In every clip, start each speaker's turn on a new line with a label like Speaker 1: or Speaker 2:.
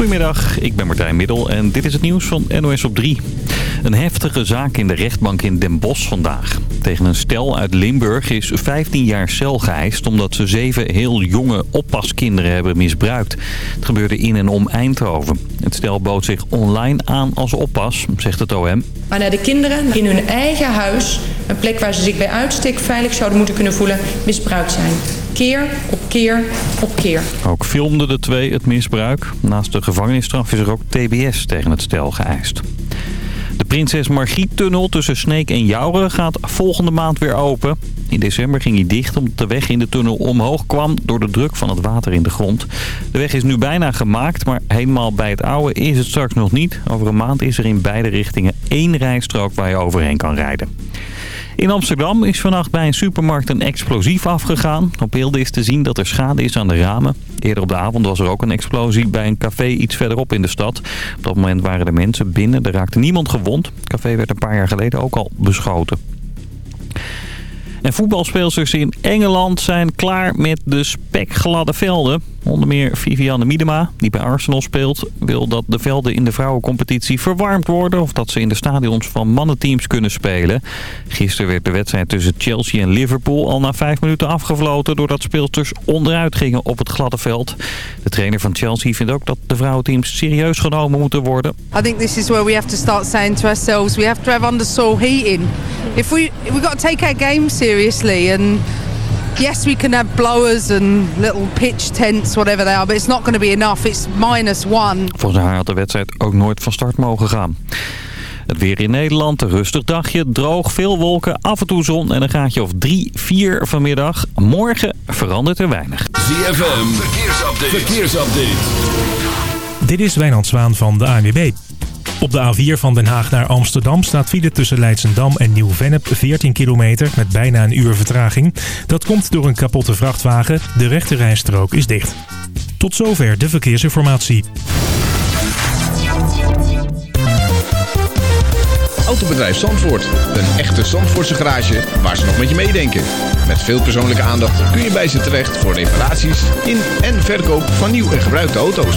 Speaker 1: Goedemiddag, ik ben Martijn Middel en dit is het nieuws van NOS op 3. Een heftige zaak in de rechtbank in Den Bosch vandaag. Tegen een stel uit Limburg is 15 jaar cel geëist omdat ze zeven heel jonge oppaskinderen hebben misbruikt. Het gebeurde in en om Eindhoven. Het stel bood zich online aan als oppas, zegt het OM.
Speaker 2: Waarna de kinderen in hun eigen huis, een plek waar ze zich bij uitstek veilig zouden moeten kunnen voelen, misbruikt zijn. Keer op keer op keer.
Speaker 1: Ook filmden de twee het misbruik. Naast de gevangenisstraf is er ook TBS tegen het stel geëist. Prinses Margriet-tunnel tussen Sneek en Jouren gaat volgende maand weer open. In december ging hij dicht omdat de weg in de tunnel omhoog kwam door de druk van het water in de grond. De weg is nu bijna gemaakt, maar helemaal bij het oude is het straks nog niet. Over een maand is er in beide richtingen één rijstrook waar je overheen kan rijden. In Amsterdam is vannacht bij een supermarkt een explosief afgegaan. Op beelden is te zien dat er schade is aan de ramen. Eerder op de avond was er ook een explosie bij een café iets verderop in de stad. Op dat moment waren de mensen binnen. Er raakte niemand gewond. Het café werd een paar jaar geleden ook al beschoten. En voetbalspeelsters in Engeland zijn klaar met de spekgladde velden. Onder meer Vivianne Miedema, die bij Arsenal speelt, wil dat de velden in de vrouwencompetitie verwarmd worden... of dat ze in de stadions van mannenteams kunnen spelen. Gisteren werd de wedstrijd tussen Chelsea en Liverpool al na vijf minuten afgefloten... doordat speelsters onderuit gingen op het gladde veld. De trainer van Chelsea vindt ook dat de vrouwenteams serieus genomen moeten worden.
Speaker 3: I think this is where we have to start saying to ourselves... we have to have undersoil heating. If we, we've got to take our game seriously and... Yes, we can have blowers and little pitch tents, whatever they are, but it's not going to be enough. It's minus one.
Speaker 1: Volgens haar had de wedstrijd ook nooit van start mogen gaan. Het weer in Nederland, een rustig dagje, droog, veel wolken, af en toe zon en een gaatje of 3, 4 vanmiddag. Morgen verandert er weinig.
Speaker 4: ZFM, verkeersupdate. verkeersupdate.
Speaker 5: Dit is Wijnand Zwaan van de ANWB. Op de A4 van Den Haag naar Amsterdam staat file tussen Leidsendam en Nieuw-Vennep 14 kilometer met bijna een uur vertraging. Dat komt door een kapotte vrachtwagen. De rechte rijstrook is dicht. Tot zover de verkeersinformatie.
Speaker 6: Autobedrijf Zandvoort. Een echte Zandvoortse garage waar ze nog met je meedenken. Met veel persoonlijke aandacht kun je bij ze terecht voor reparaties in en verkoop van nieuw en gebruikte auto's.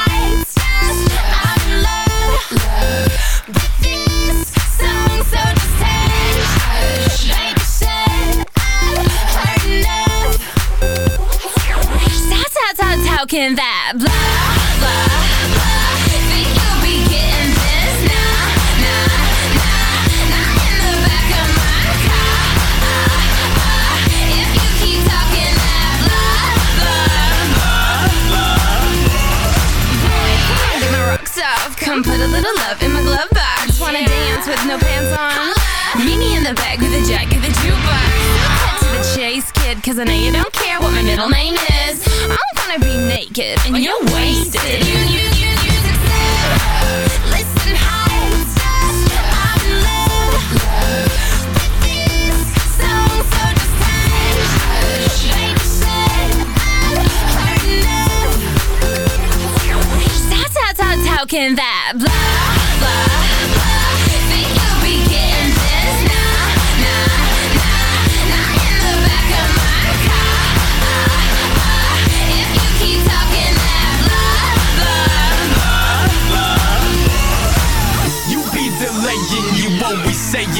Speaker 7: Can that blah, blah, blah. Think you'll be getting this. Nah, nah, nah Nah, in the back of my car If you keep talking that blah, blah, blah Get my rocks off Come put a little love in my glove box. Wanna dance with no pants on? Meet me in the back with a jack of the jukebox Cause I know you don't care what my middle name is I'm gonna be naked and you're wasted You, you, you, you Listen, I'm in love with this song So just hush Baby said I've heard enough How, how, how, how can that blah, blah,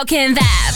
Speaker 7: How can that?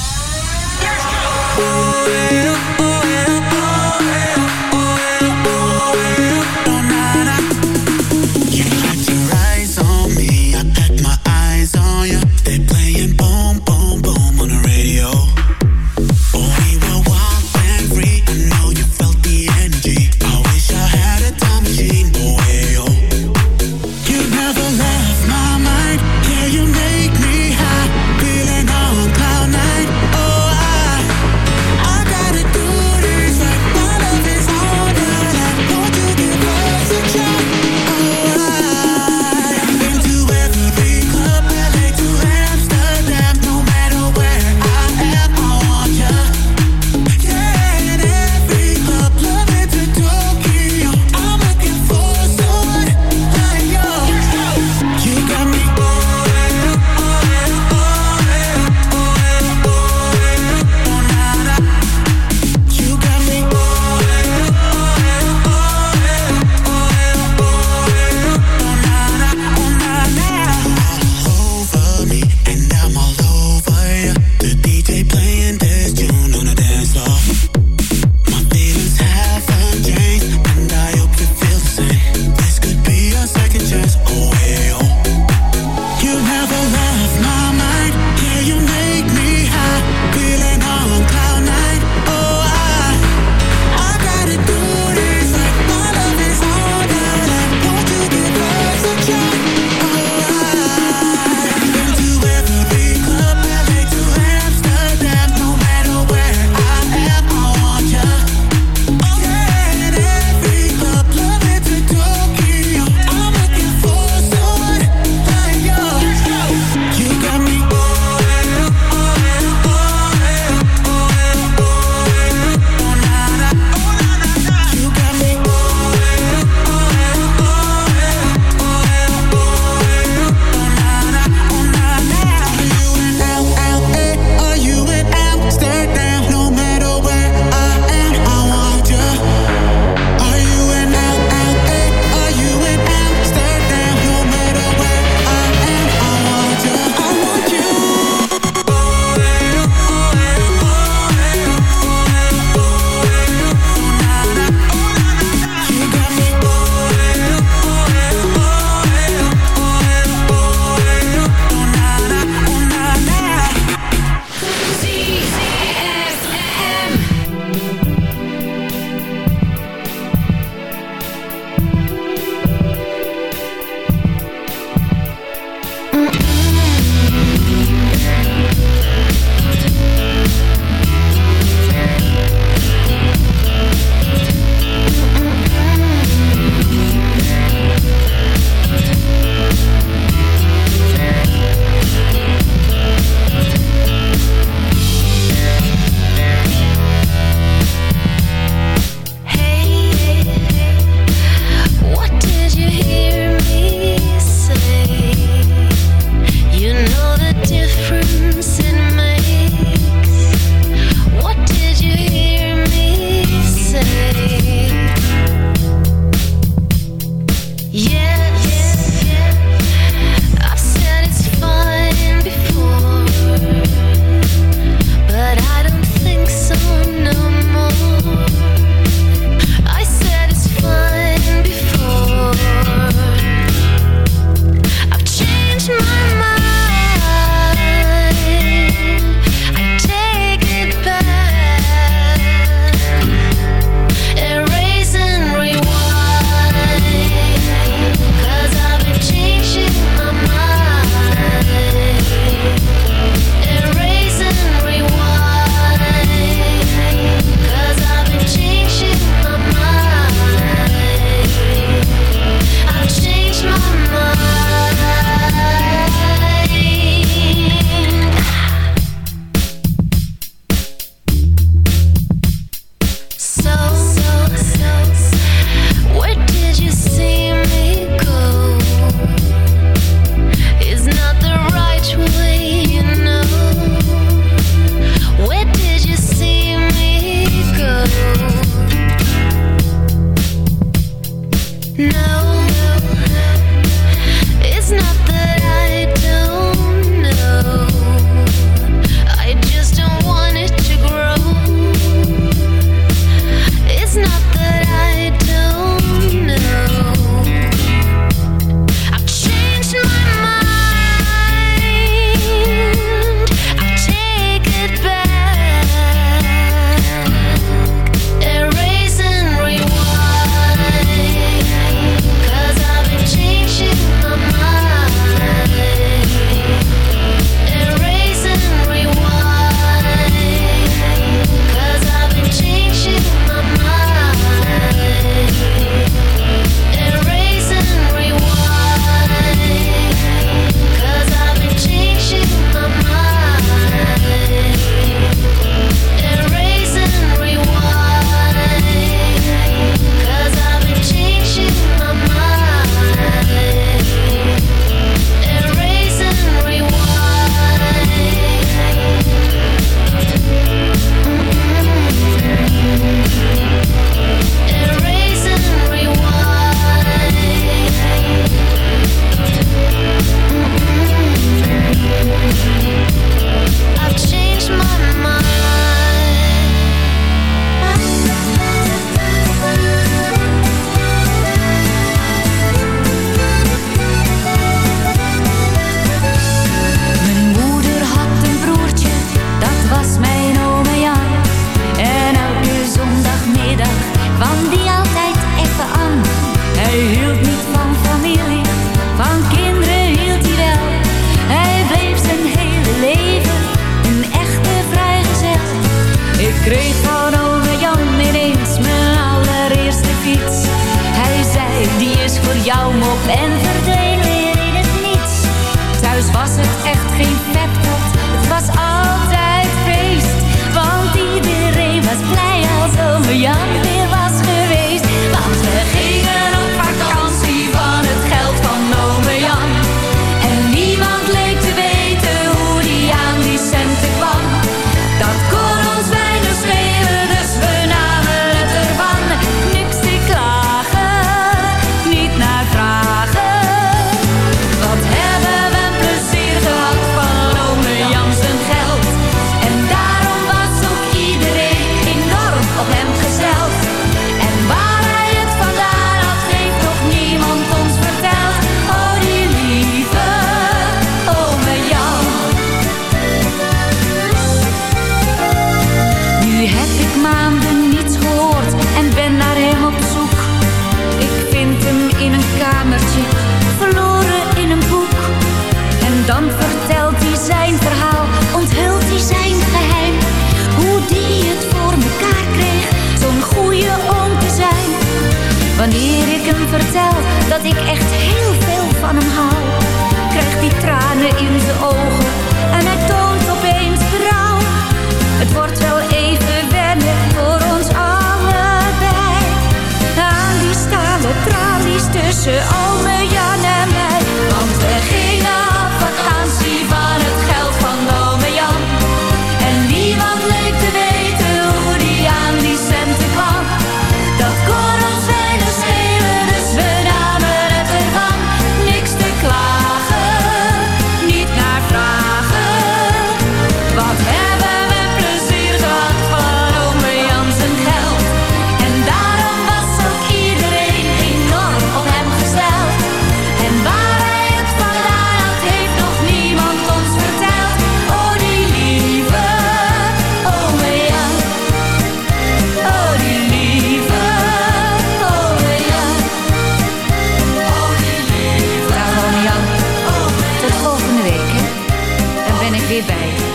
Speaker 8: Weer bij je.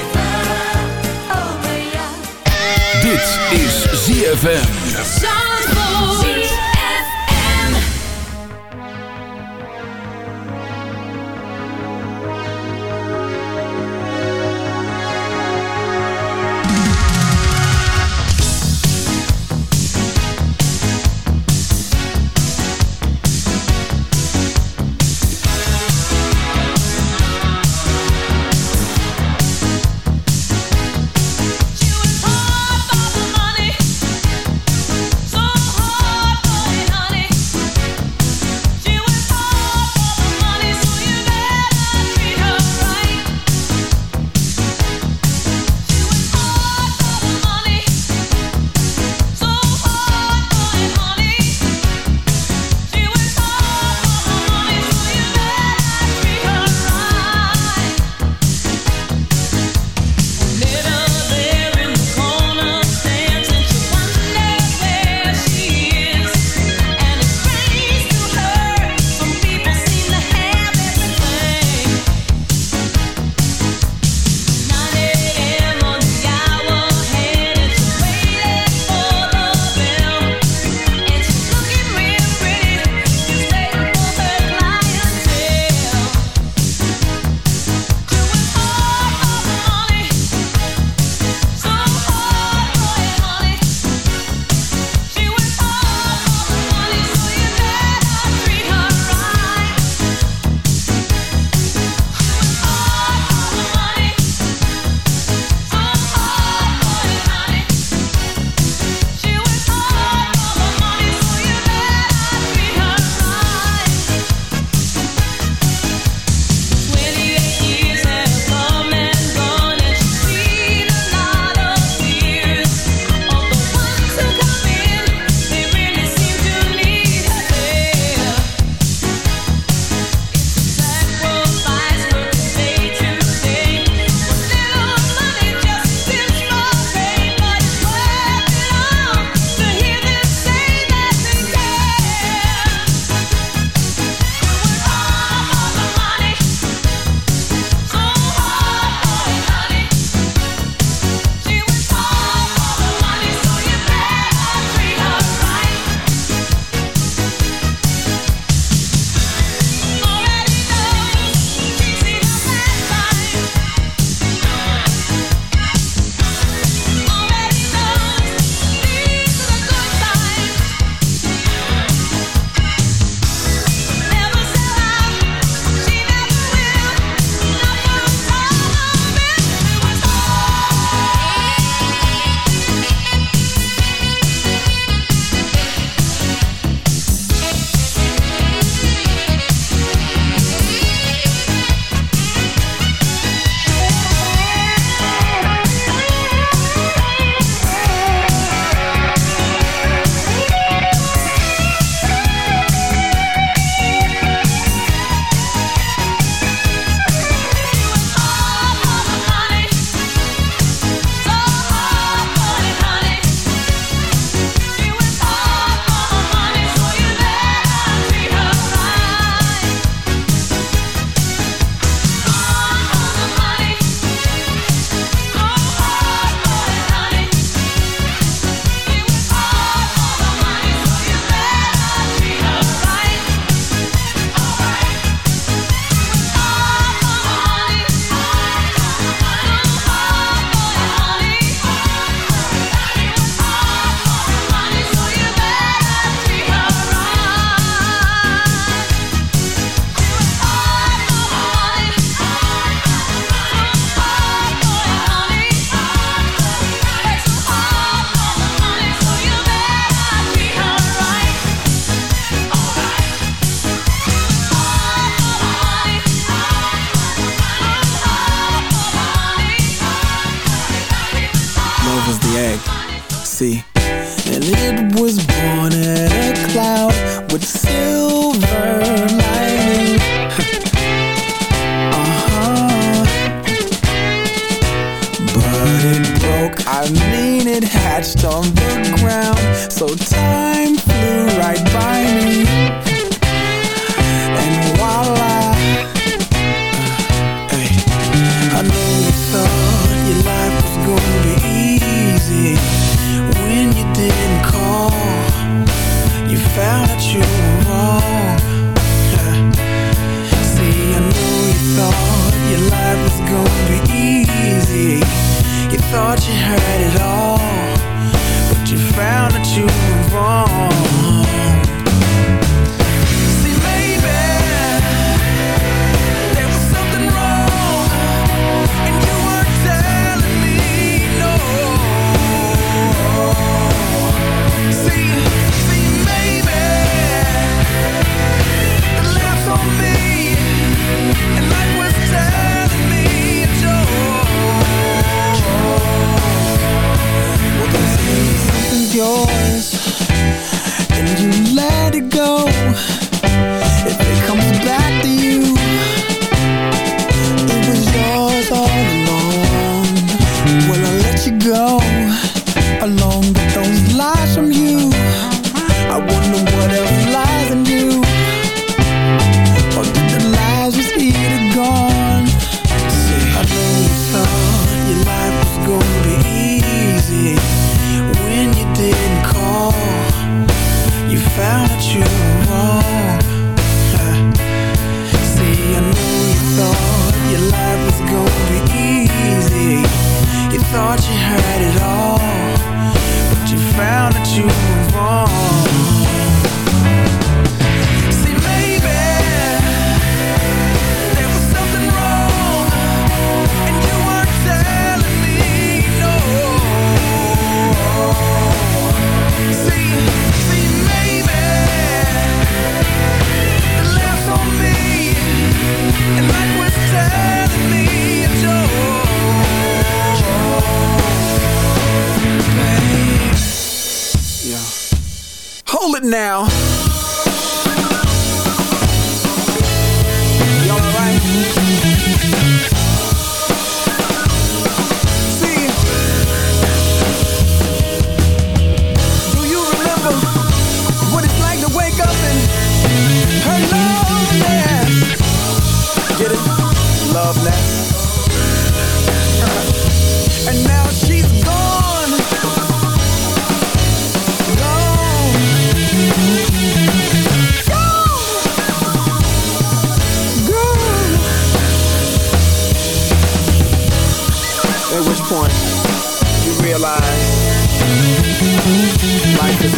Speaker 4: Dit is ZFM.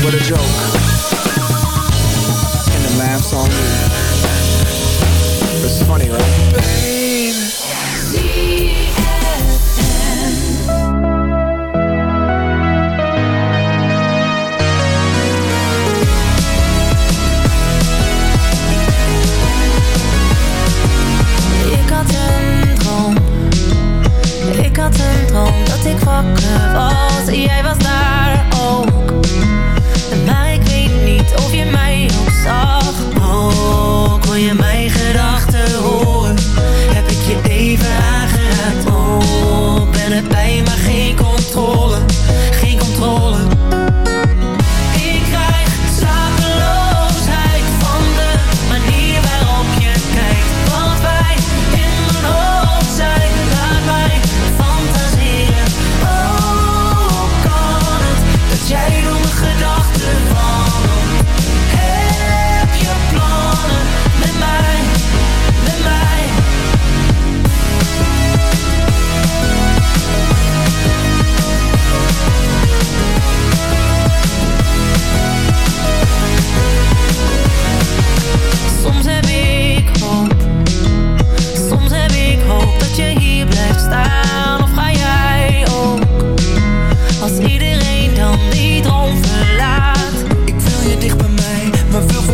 Speaker 9: But a joke,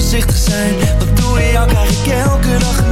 Speaker 10: voorzichtig zijn. Wat doe je al, krijg ik elke dag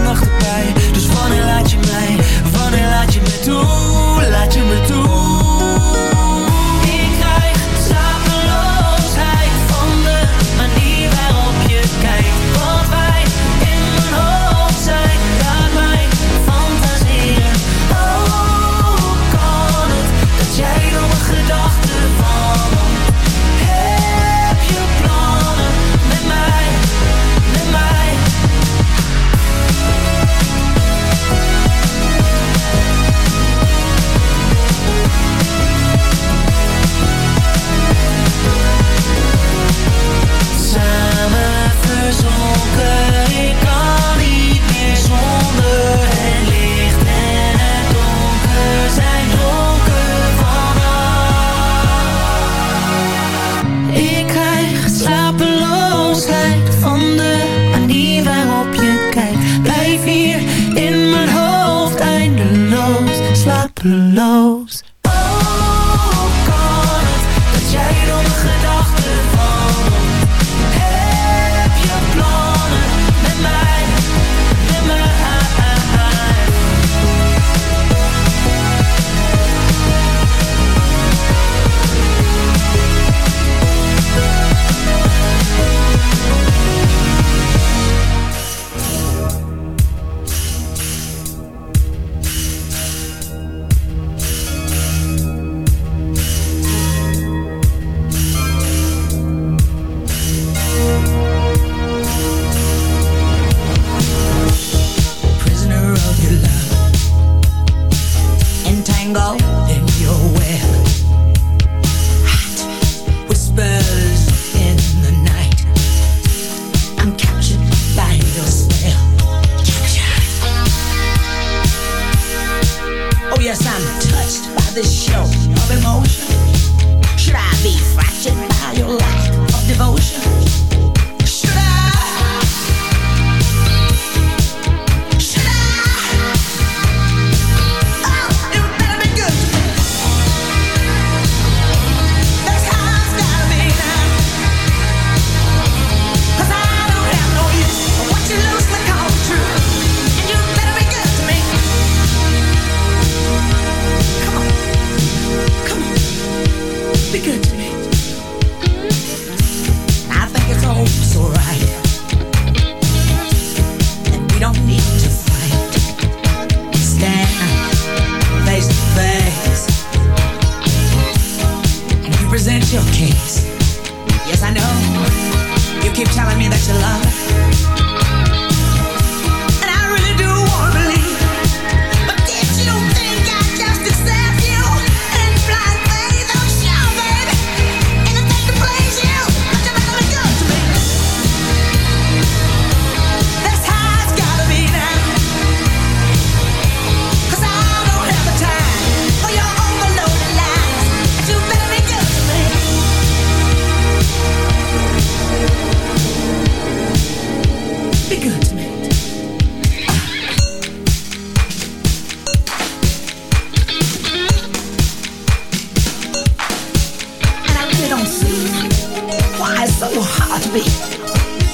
Speaker 10: tango.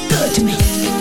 Speaker 10: good to me.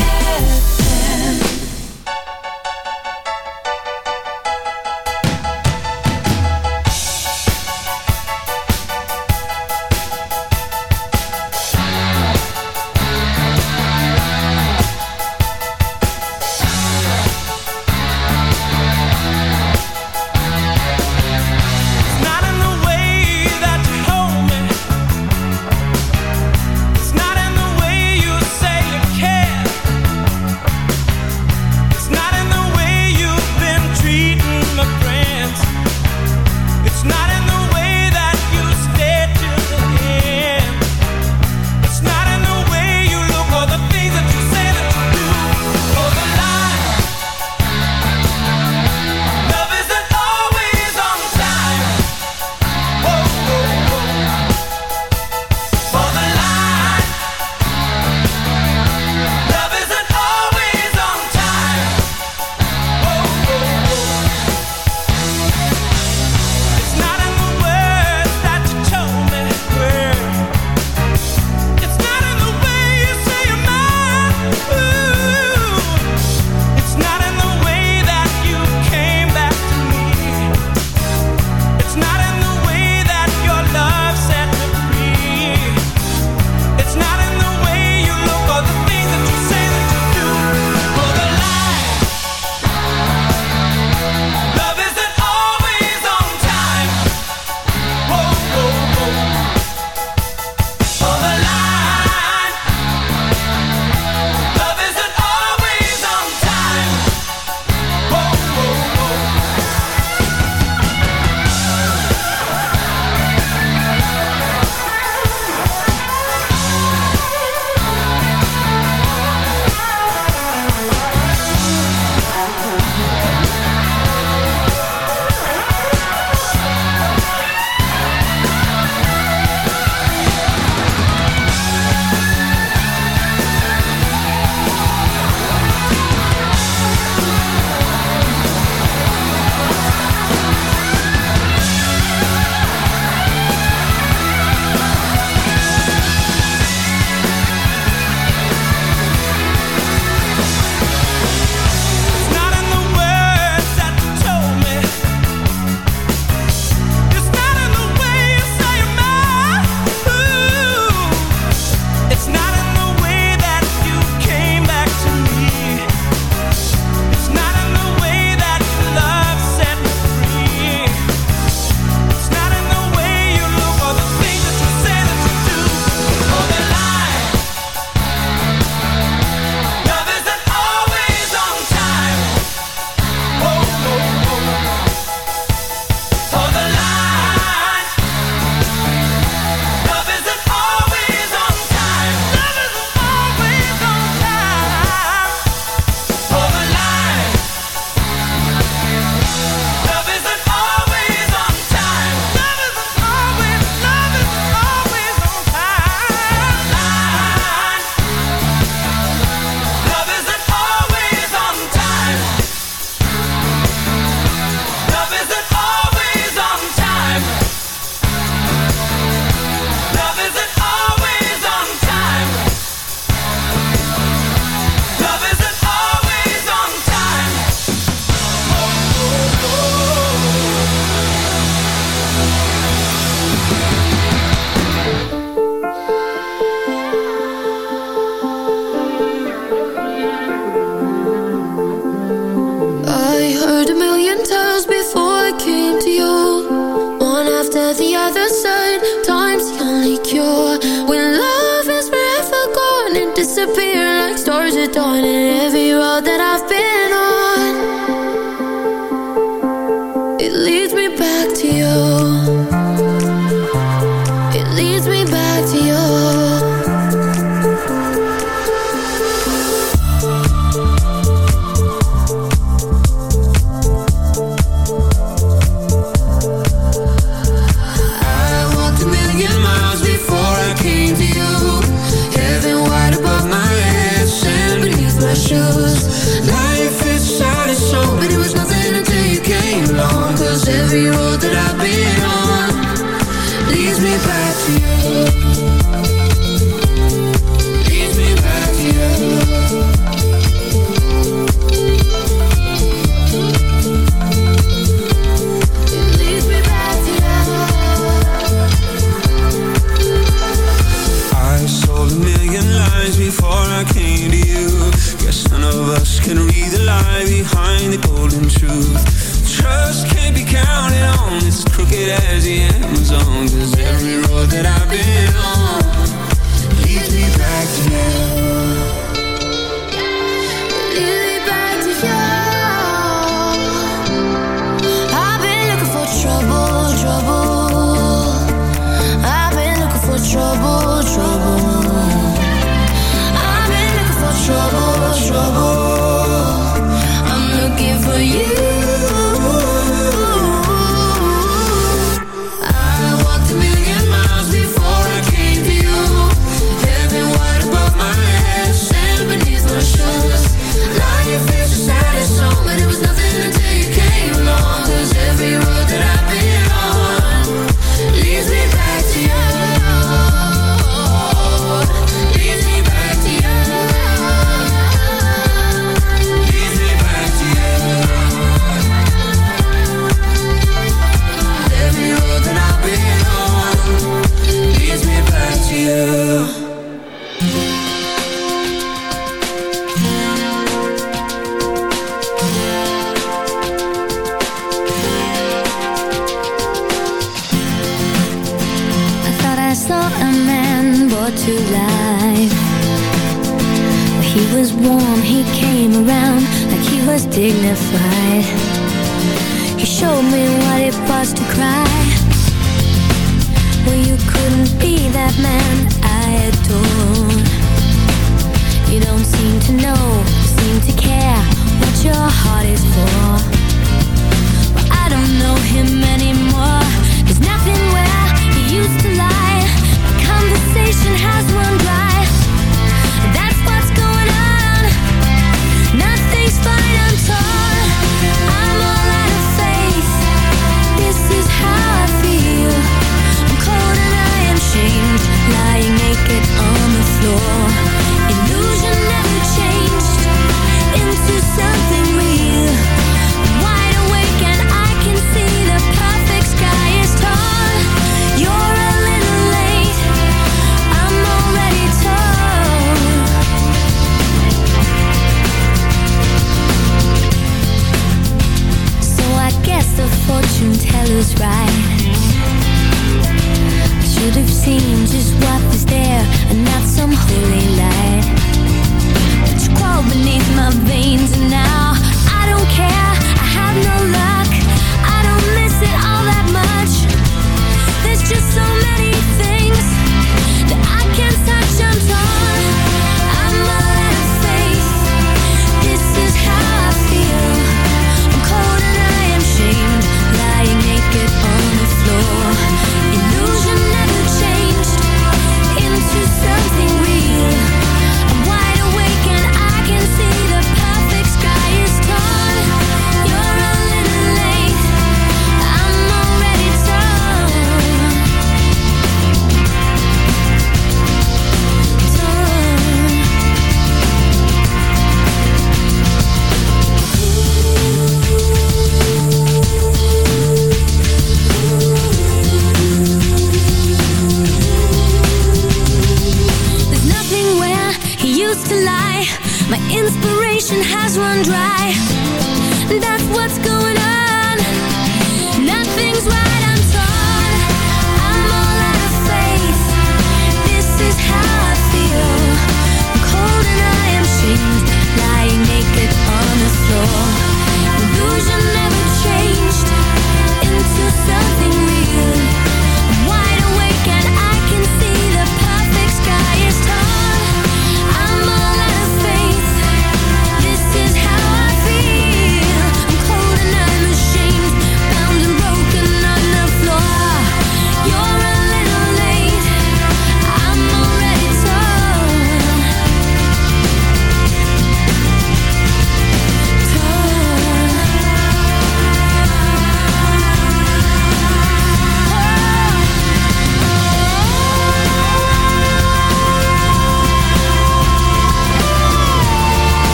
Speaker 11: It leads me back to you.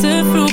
Speaker 12: Te vroeg.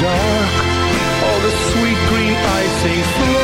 Speaker 13: Dark. All the sweet green icing flowing